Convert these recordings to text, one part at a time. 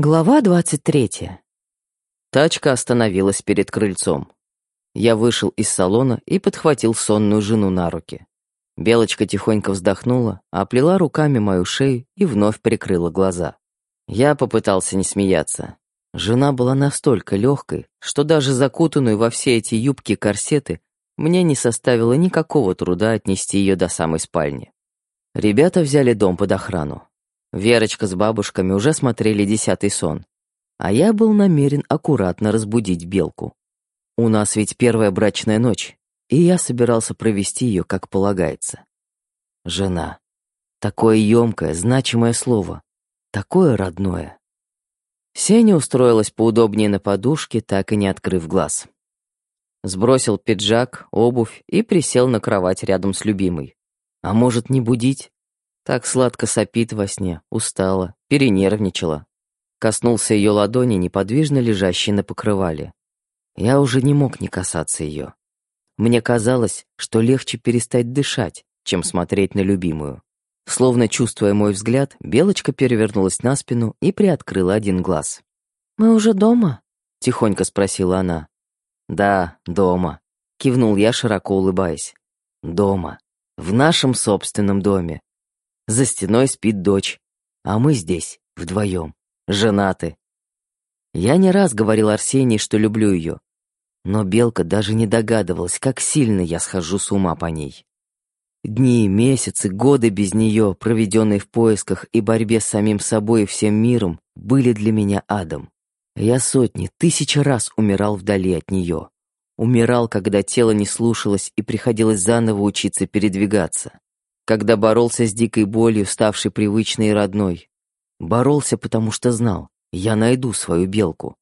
Глава двадцать третья. Тачка остановилась перед крыльцом. Я вышел из салона и подхватил сонную жену на руки. Белочка тихонько вздохнула, оплела руками мою шею и вновь прикрыла глаза. Я попытался не смеяться. Жена была настолько легкой, что даже закутанную во все эти юбки-корсеты мне не составило никакого труда отнести ее до самой спальни. Ребята взяли дом под охрану. Верочка с бабушками уже смотрели десятый сон, а я был намерен аккуратно разбудить Белку. У нас ведь первая брачная ночь, и я собирался провести ее, как полагается. Жена. Такое емкое, значимое слово. Такое родное. Сеня устроилась поудобнее на подушке, так и не открыв глаз. Сбросил пиджак, обувь и присел на кровать рядом с любимой. А может, не будить? Так сладко сопит во сне, устала, перенервничала. Коснулся ее ладони, неподвижно лежащей на покрывале. Я уже не мог не касаться ее. Мне казалось, что легче перестать дышать, чем смотреть на любимую. Словно чувствуя мой взгляд, Белочка перевернулась на спину и приоткрыла один глаз. «Мы уже дома?» — тихонько спросила она. «Да, дома», — кивнул я, широко улыбаясь. «Дома. В нашем собственном доме. За стеной спит дочь, а мы здесь, вдвоем, женаты. Я не раз говорил Арсении, что люблю ее, но Белка даже не догадывалась, как сильно я схожу с ума по ней. Дни, месяцы, годы без нее, проведенные в поисках и борьбе с самим собой и всем миром, были для меня адом. Я сотни, тысячи раз умирал вдали от нее. Умирал, когда тело не слушалось и приходилось заново учиться передвигаться когда боролся с дикой болью, ставшей привычной и родной. Боролся, потому что знал, я найду свою белку.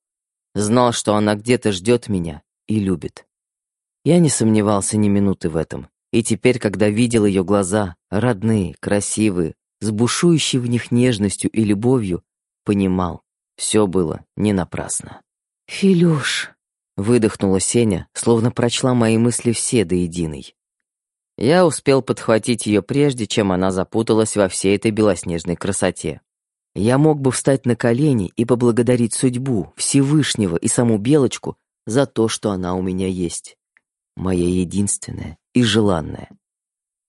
Знал, что она где-то ждет меня и любит. Я не сомневался ни минуты в этом. И теперь, когда видел ее глаза, родные, красивые, с бушующей в них нежностью и любовью, понимал, все было не напрасно. «Филюш», — выдохнула Сеня, словно прочла мои мысли все до единой. Я успел подхватить ее прежде, чем она запуталась во всей этой белоснежной красоте. Я мог бы встать на колени и поблагодарить судьбу, Всевышнего и саму Белочку за то, что она у меня есть. Моя единственная и желанная.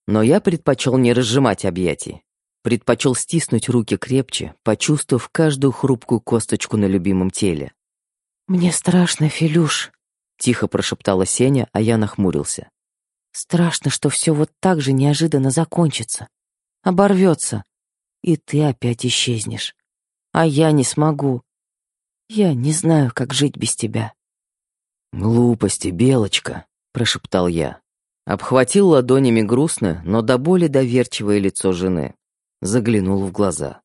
Но я предпочел не разжимать объятий. Предпочел стиснуть руки крепче, почувствовав каждую хрупкую косточку на любимом теле. «Мне страшно, Филюш», — тихо прошептала Сеня, а я нахмурился. Страшно, что все вот так же неожиданно закончится. Оборвется. И ты опять исчезнешь. А я не смогу. Я не знаю, как жить без тебя. «Глупости, Белочка», — прошептал я. Обхватил ладонями грустное, но до боли доверчивое лицо жены. Заглянул в глаза.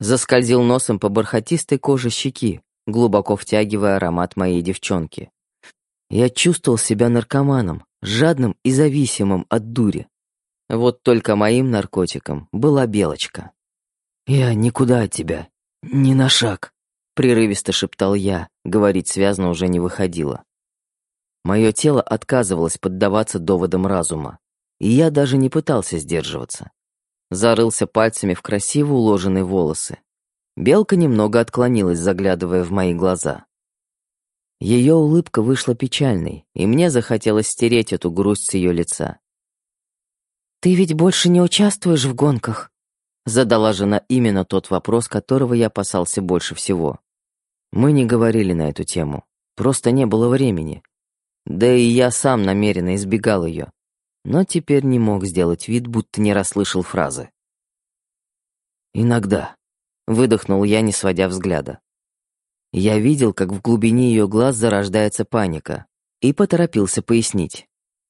Заскользил носом по бархатистой коже щеки, глубоко втягивая аромат моей девчонки. Я чувствовал себя наркоманом, жадным и зависимым от дури. Вот только моим наркотиком была белочка. «Я никуда от тебя, ни на шаг», — прерывисто шептал я, говорить связно уже не выходило. Мое тело отказывалось поддаваться доводам разума, и я даже не пытался сдерживаться. Зарылся пальцами в красиво уложенные волосы. Белка немного отклонилась, заглядывая в мои глаза. Ее улыбка вышла печальной, и мне захотелось стереть эту грусть с ее лица. «Ты ведь больше не участвуешь в гонках?» Задала жена именно тот вопрос, которого я опасался больше всего. Мы не говорили на эту тему, просто не было времени. Да и я сам намеренно избегал ее, но теперь не мог сделать вид, будто не расслышал фразы. «Иногда», — выдохнул я, не сводя взгляда. Я видел, как в глубине ее глаз зарождается паника, и поторопился пояснить.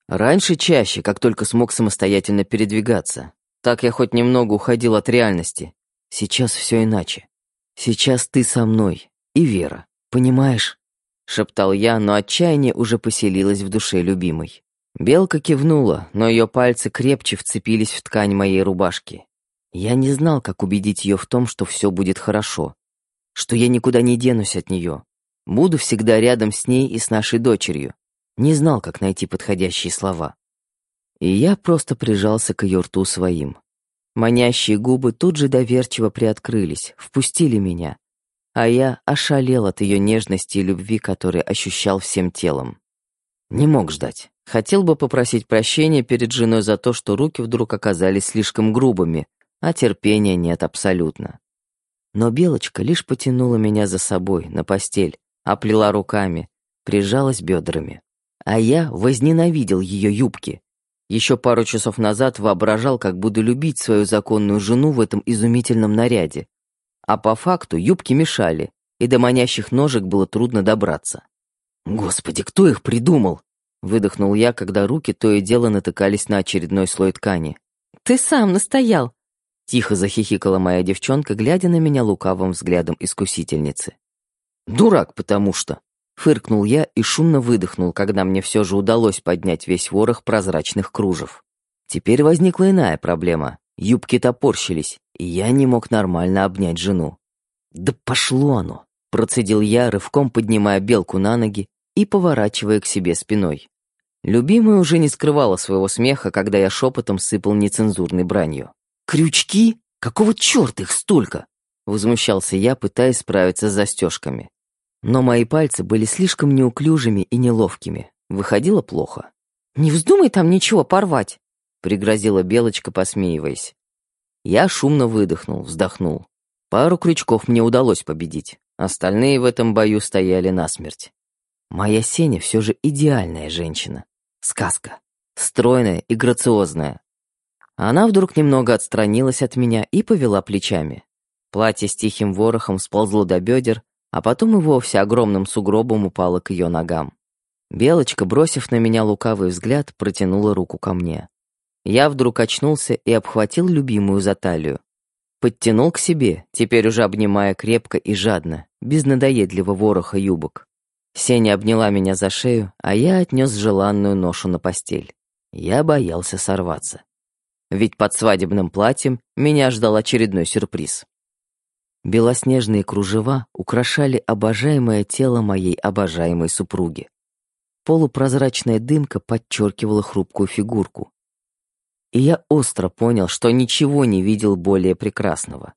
Раньше чаще, как только смог самостоятельно передвигаться. Так я хоть немного уходил от реальности. Сейчас все иначе. Сейчас ты со мной и Вера, понимаешь? Шептал я, но отчаяние уже поселилось в душе любимой. Белка кивнула, но ее пальцы крепче вцепились в ткань моей рубашки. Я не знал, как убедить ее в том, что все будет хорошо, что я никуда не денусь от нее. Буду всегда рядом с ней и с нашей дочерью. Не знал, как найти подходящие слова. И я просто прижался к ее рту своим. Манящие губы тут же доверчиво приоткрылись, впустили меня. а я ошалел от ее нежности и любви, которые ощущал всем телом. Не мог ждать. Хотел бы попросить прощения перед женой за то, что руки вдруг оказались слишком грубыми, а терпения нет абсолютно. Но Белочка лишь потянула меня за собой на постель, оплела руками, прижалась бедрами. А я возненавидел ее юбки. Еще пару часов назад воображал, как буду любить свою законную жену в этом изумительном наряде. А по факту юбки мешали, и до манящих ножек было трудно добраться. Господи, кто их придумал? Выдохнул я, когда руки то и дело натыкались на очередной слой ткани. «Ты сам настоял!» Тихо захихикала моя девчонка, глядя на меня лукавым взглядом искусительницы. «Дурак, потому что...» Фыркнул я и шумно выдохнул, когда мне все же удалось поднять весь ворох прозрачных кружев. Теперь возникла иная проблема. Юбки топорщились, и я не мог нормально обнять жену. «Да пошло оно!» Процедил я, рывком поднимая белку на ноги и поворачивая к себе спиной. Любимая уже не скрывала своего смеха, когда я шепотом сыпал нецензурной бранью. «Крючки? Какого черта их столько?» Возмущался я, пытаясь справиться с застежками. Но мои пальцы были слишком неуклюжими и неловкими. Выходило плохо. «Не вздумай там ничего порвать!» Пригрозила Белочка, посмеиваясь. Я шумно выдохнул, вздохнул. Пару крючков мне удалось победить. Остальные в этом бою стояли насмерть. Моя Сеня все же идеальная женщина. Сказка. Стройная и грациозная. Она вдруг немного отстранилась от меня и повела плечами. Платье с тихим ворохом сползло до бедер, а потом и вовсе огромным сугробом упало к ее ногам. Белочка, бросив на меня лукавый взгляд, протянула руку ко мне. Я вдруг очнулся и обхватил любимую за талию. Подтянул к себе, теперь уже обнимая крепко и жадно, без надоедливого вороха юбок. Сеня обняла меня за шею, а я отнес желанную ношу на постель. Я боялся сорваться. Ведь под свадебным платьем меня ждал очередной сюрприз. Белоснежные кружева украшали обожаемое тело моей обожаемой супруги. Полупрозрачная дымка подчеркивала хрупкую фигурку. И я остро понял, что ничего не видел более прекрасного.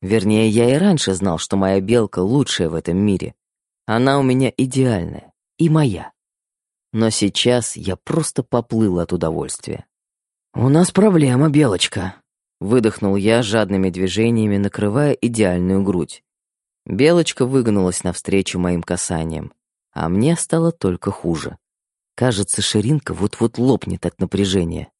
Вернее, я и раньше знал, что моя белка лучшая в этом мире, она у меня идеальная и моя. Но сейчас я просто поплыл от удовольствия. «У нас проблема, Белочка», — выдохнул я жадными движениями, накрывая идеальную грудь. Белочка выгнулась навстречу моим касаниям, а мне стало только хуже. Кажется, ширинка вот-вот лопнет от напряжения.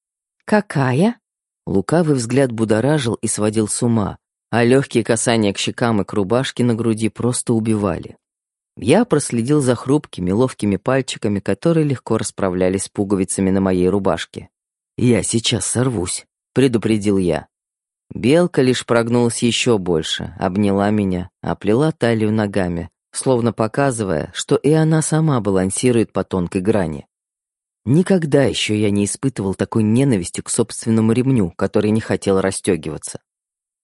«Какая?» Лукавый взгляд будоражил и сводил с ума, а легкие касания к щекам и к рубашке на груди просто убивали. Я проследил за хрупкими, ловкими пальчиками, которые легко расправлялись с пуговицами на моей рубашке. «Я сейчас сорвусь», — предупредил я. Белка лишь прогнулась еще больше, обняла меня, оплела талию ногами, словно показывая, что и она сама балансирует по тонкой грани. Никогда еще я не испытывал такой ненависти к собственному ремню, который не хотел расстегиваться.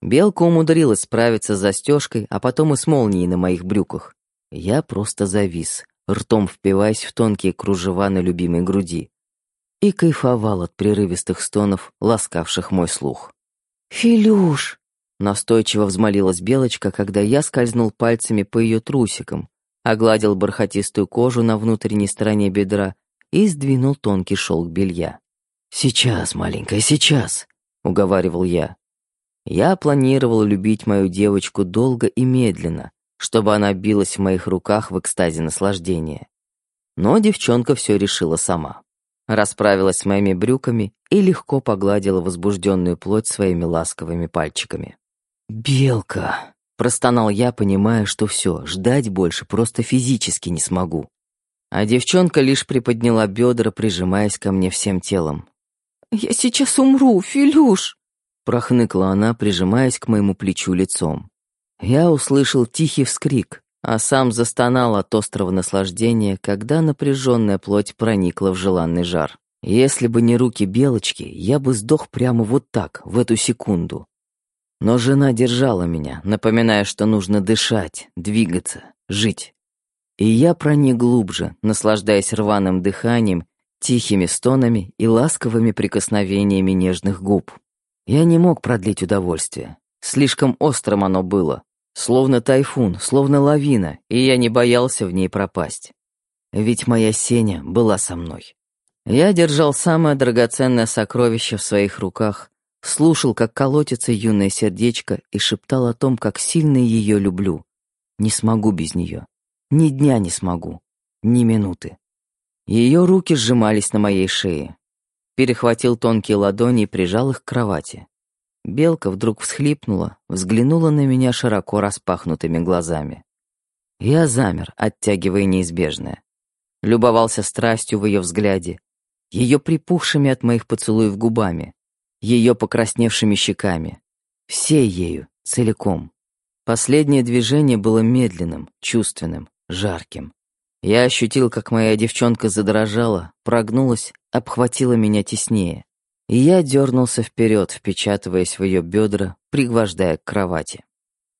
Белка умудрилась справиться с застежкой, а потом и с молнией на моих брюках. Я просто завис, ртом впиваясь в тонкие кружева на любимой груди. И кайфовал от прерывистых стонов, ласкавших мой слух. «Филюш!» Настойчиво взмолилась Белочка, когда я скользнул пальцами по ее трусикам, огладил бархатистую кожу на внутренней стороне бедра и сдвинул тонкий шелк белья. «Сейчас, маленькая, сейчас!» — уговаривал я. Я планировал любить мою девочку долго и медленно, чтобы она билась в моих руках в экстазе наслаждения. Но девчонка все решила сама. Расправилась с моими брюками и легко погладила возбужденную плоть своими ласковыми пальчиками. «Белка!» — простонал я, понимая, что все, ждать больше просто физически не смогу. А девчонка лишь приподняла бедра, прижимаясь ко мне всем телом. «Я сейчас умру, Филюш!» — прохныкла она, прижимаясь к моему плечу лицом. Я услышал тихий вскрик, а сам застонал от острого наслаждения, когда напряженная плоть проникла в желанный жар. Если бы не руки Белочки, я бы сдох прямо вот так, в эту секунду. Но жена держала меня, напоминая, что нужно дышать, двигаться, жить. И я проник глубже, наслаждаясь рваным дыханием, тихими стонами и ласковыми прикосновениями нежных губ. Я не мог продлить удовольствие. Слишком острым оно было, Словно тайфун, словно лавина, и я не боялся в ней пропасть. Ведь моя Сеня была со мной. Я держал самое драгоценное сокровище в своих руках, слушал, как колотится юное сердечко и шептал о том, как сильно ее люблю. Не смогу без нее. Ни дня не смогу. Ни минуты. Ее руки сжимались на моей шее. Перехватил тонкие ладони и прижал их к кровати. Белка вдруг всхлипнула, взглянула на меня широко распахнутыми глазами. Я замер, оттягивая неизбежное. Любовался страстью в ее взгляде, ее припухшими от моих поцелуев губами, ее покрасневшими щеками, всей ею, целиком. Последнее движение было медленным, чувственным, жарким. Я ощутил, как моя девчонка задрожала, прогнулась, обхватила меня теснее. И я дернулся вперед, впечатываясь в ее бедра, пригвождая к кровати.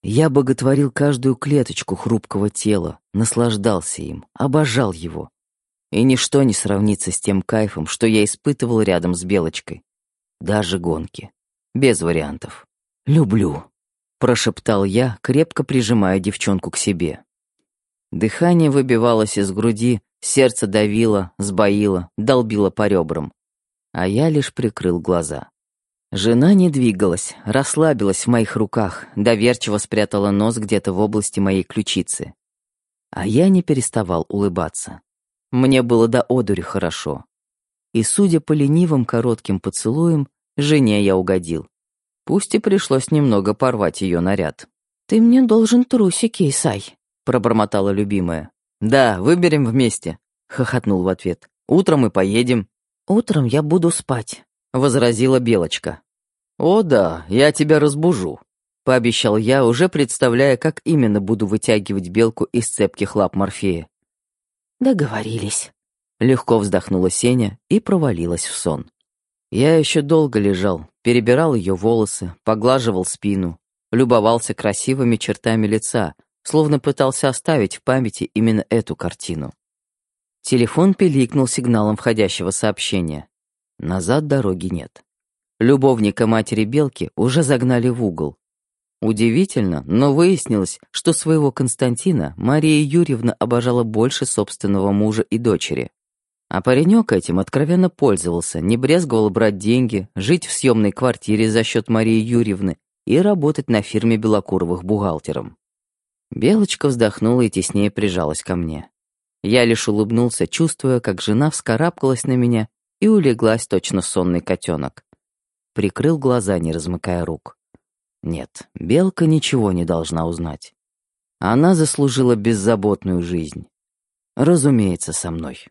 Я боготворил каждую клеточку хрупкого тела, наслаждался им, обожал его. И ничто не сравнится с тем кайфом, что я испытывал рядом с Белочкой. Даже гонки. Без вариантов. «Люблю», — прошептал я, крепко прижимая девчонку к себе. Дыхание выбивалось из груди, сердце давило, сбоило, долбило по ребрам. А я лишь прикрыл глаза. Жена не двигалась, расслабилась в моих руках, доверчиво спрятала нос где-то в области моей ключицы. А я не переставал улыбаться. Мне было до одури хорошо. И, судя по ленивым коротким поцелуям, жене я угодил. Пусть и пришлось немного порвать ее наряд. «Ты мне должен трусики, Исай», — пробормотала любимая. «Да, выберем вместе», — хохотнул в ответ. «Утром мы поедем». «Утром я буду спать», — возразила Белочка. «О да, я тебя разбужу», — пообещал я, уже представляя, как именно буду вытягивать белку из цепких лап Морфея. «Договорились», — легко вздохнула Сеня и провалилась в сон. Я еще долго лежал, перебирал ее волосы, поглаживал спину, любовался красивыми чертами лица, словно пытался оставить в памяти именно эту картину. Телефон пиликнул сигналом входящего сообщения. Назад дороги нет. Любовника матери Белки уже загнали в угол. Удивительно, но выяснилось, что своего Константина Мария Юрьевна обожала больше собственного мужа и дочери. А паренек этим откровенно пользовался, не брезговал брать деньги, жить в съемной квартире за счет Марии Юрьевны и работать на фирме Белокуровых бухгалтером. Белочка вздохнула и теснее прижалась ко мне. Я лишь улыбнулся, чувствуя, как жена вскарабкалась на меня и улеглась точно сонный котенок. Прикрыл глаза, не размыкая рук. Нет, Белка ничего не должна узнать. Она заслужила беззаботную жизнь. Разумеется, со мной.